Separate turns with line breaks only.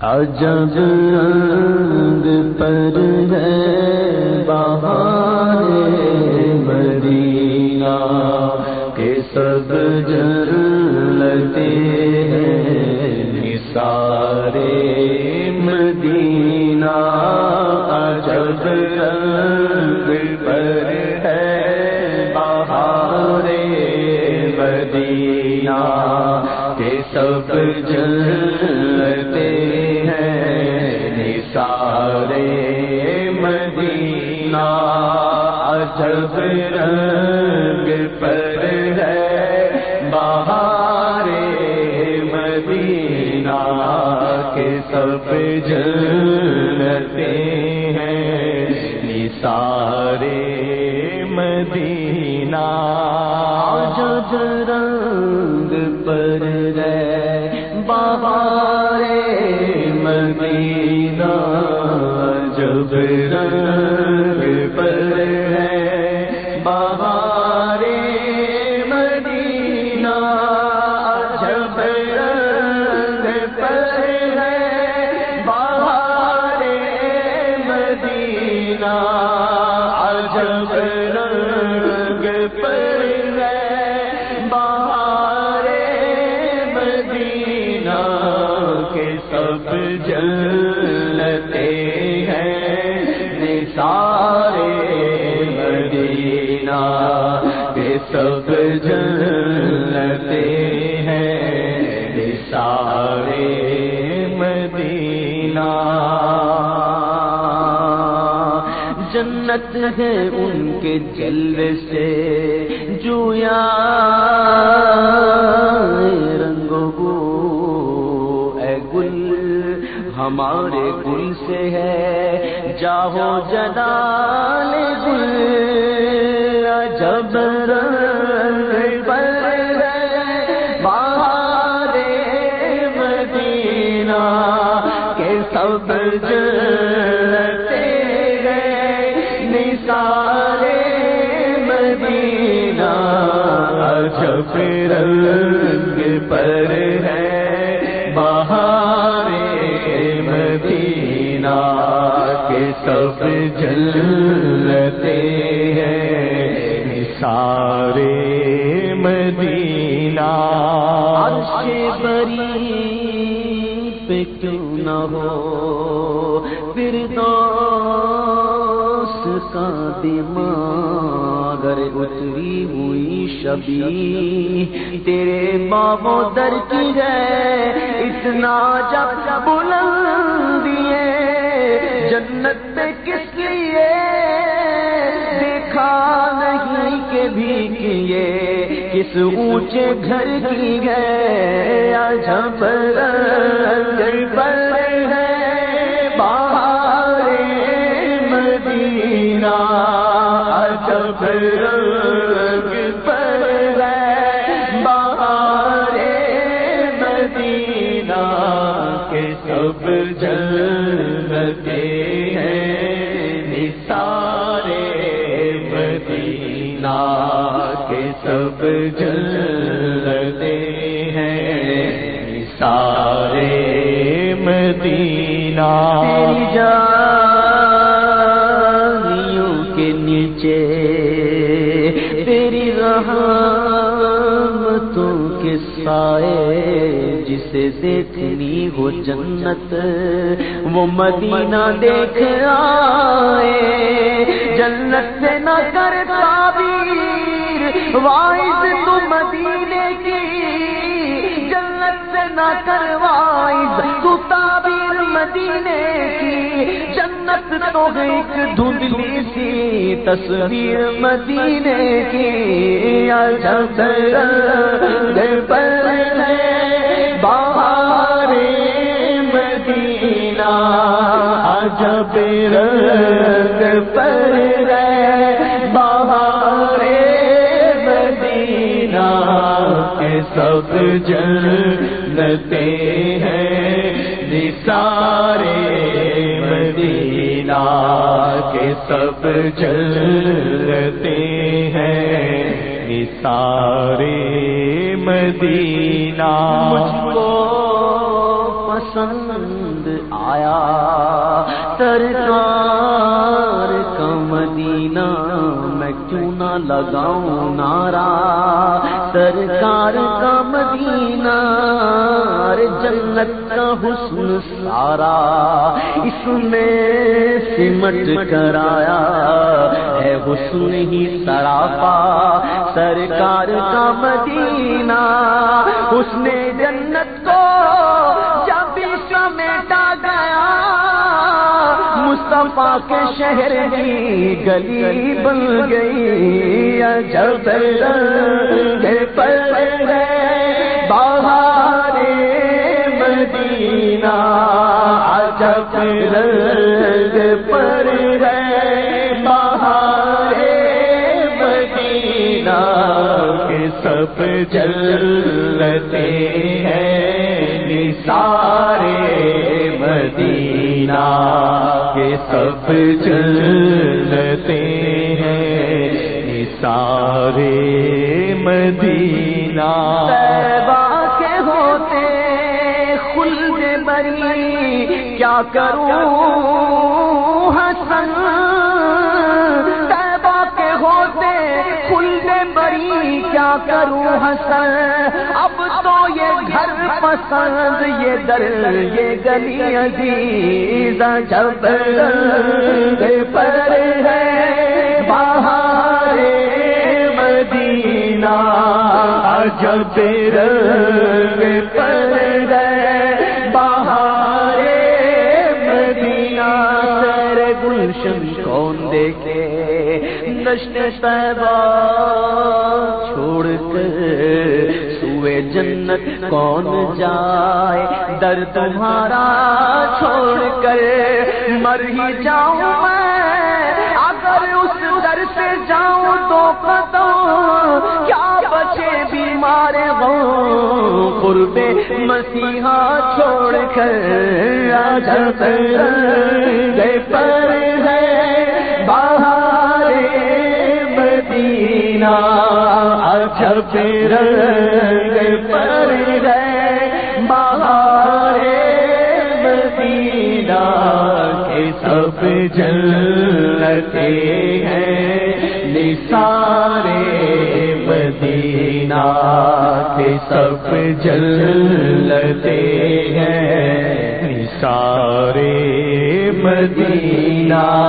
عجب رنگ پر ہے بہار مدینہ کے سب جلتے جلتے ہیں سب جلتے عجب رنگ پر ہے بہار مدینہ کے سب جلتے ہیں نثارے مدینہ۔ عجب رنگ ہے مدینہ جب رنگ پر ہے۔ بہار مدینہ جب رنگ پر ہے۔ بہار مدینہ مدینہ کے سب جلتے ہیں نثارے مدینہ کے سب جلتے ہیں نثارے مدینہ۔ جنت ہے ان کے جلوے سے جویا ہمارے گل سے ہے۔ جاہو جلال گل جب رنگ مدینہ کے سب جلتے گئے نثارے مدینہ جب رنگ پر مدینہ کے سب جلتے ہیں۔ نثارے مدینہ عرش بری پہ کیوں نہ ہو؟ پھر دوست کا دماغ اتری ہوئی شبی۔ تیرے بابو در کی ہے، اتنا جب بلندیے کس اونچے گھر کی گئے جب پر ہے باہر مدینہ جب رنگ پر ہے۔ باہر مدینہ کے سب جلتے ہیں۔ نثارے مدینہ سب جلتے ہیں۔ نثارے مدینہ۔ جانیوں کے نیچے۔ تیری رحمتوں کے سائے۔ جسے دیکھنی ہو جنت۔ وہ مدینہ دیکھ آئے۔ جنت سے نہ کر وائز تو مدینے کی جنت سے نہ کر وائز تو تعبیر مدینے کی جنت تو ایک دھندلی سی تصویر مدینے کی۔ عجب پر ہے مدینہ عجب رنگ سب جنتے ہیں نثارے مدینہ کے سب جلتے ہیں نثارے مدینہ۔ مجھ کو پسند آیا، سرکار کا مدینہ۔ میں کیوں نہ لگاؤں نارا سرکار کا مدینہ جنت کا حسن سارا، اس میں سمٹ کرایا ہے حسن ہی سراپا۔ سرکار کا مدینہ حسن جنت کو مصطفیٰ کے شہر کی گلی بن گئی۔ جب پر بہار مدینہ جب رنگ پر بہار مدینہ کے سب جلتے ہیں۔ سارے مدینہ مدینہ کے سب چلتے ہیں۔ سارے مدینہ کے ہوتے خلد بری کیا کروں حسن؟ کے ہوتے خلد بری کیا کروں حسن؟ اب پسند یہ در، یہ گلی عزیز جب پر ہے۔ باہر مدینہ جب رنگ پر ہے۔ باہر مدینہ سر گلشن کون دیکھے؟ نشن صحبہ جنت کون جائے؟ در تمہارا چھوڑ کر مر ہی جاؤں میں۔ اگر اس در سے جاؤں تو قدم کیا بچے بیمار ہوں۔ قرب مسیحا چھوڑ کر پر ہے۔ مدینہ جب رنگ پر گئے باہر مدینہ کے سب جلتے ہیں۔ نثارے مدینہ کے سب جلتے ہیں۔ نثارے مدینہ۔